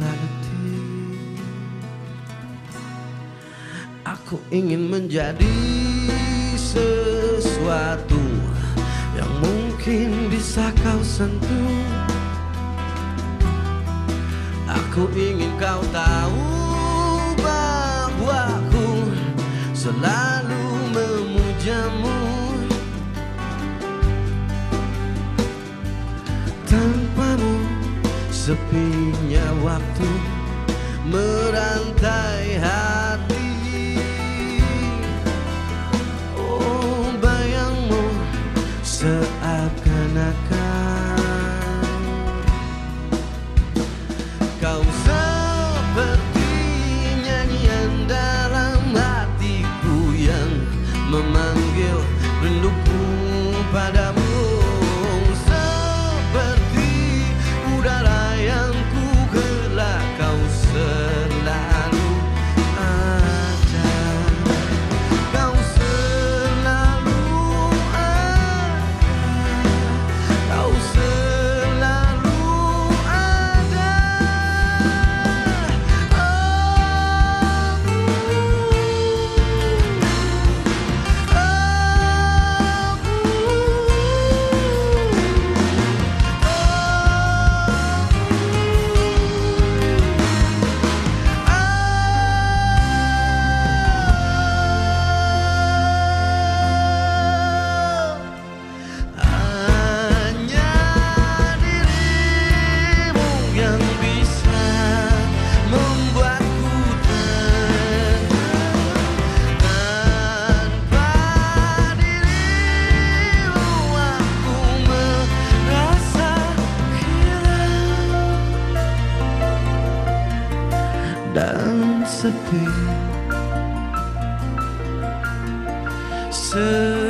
letih Aku ingin menjadi sesuatu yang mungkin bisa kau sentuh. Aku ingin kau tahu bahwa aku selalu memujamu. Tanpamu sepinya waktu merantai hati. Oh bayangmu seakan-akan Dan sepi